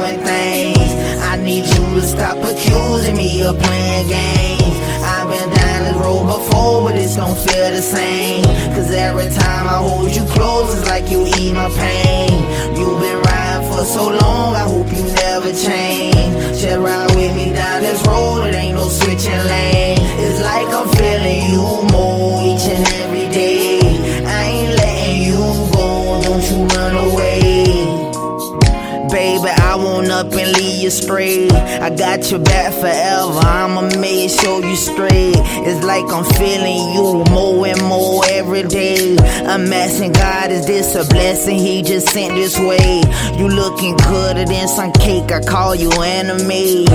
doing things. I need you to stop accusing me of playing games. I've been down this road before, but it's gon' feel the same. Cause every time I hold you close, it's like you eat my pain. You've been riding for so long, I hope you never change. Up and leave you straight. I got your back forever. I'ma make sure you straight. It's like I'm feeling you more and more every day. I'm asking God, is this a blessing He just sent this way? You looking gooder than some cake. I call you anime.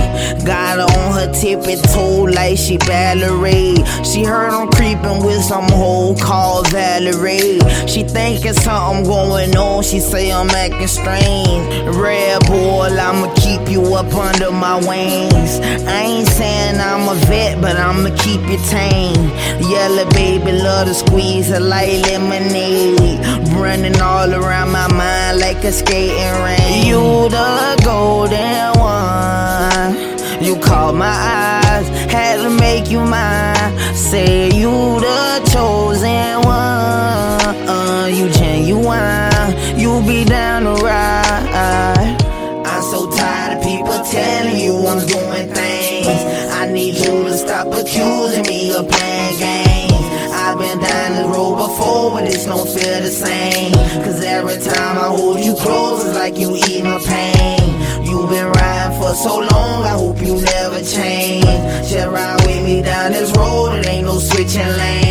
Got her on her tippy toe like she Valerie. She heard I'm creeping with some hoe called Valerie. She thinking something going on. She say I'm acting strange. Red Bull, I'ma keep you up under my wings. I ain't saying I'm a vet, but I'ma keep you tame. Yellow baby, love to squeeze her like lemonade. Running all around my mind like a skating ring. You the golden one. You caught my eyes, had to make you mine. Say you the chosen one. Uh, you genuine, you be down to ride. Telling you I'm doing things. I need you to stop accusing me of playing games. I've been down the road before, but it's don't feel the same. Cause every time I hold you close, it's like you eat my pain. You've been riding for so long, I hope you never change. Just ride with me down this road, it ain't no switching lanes.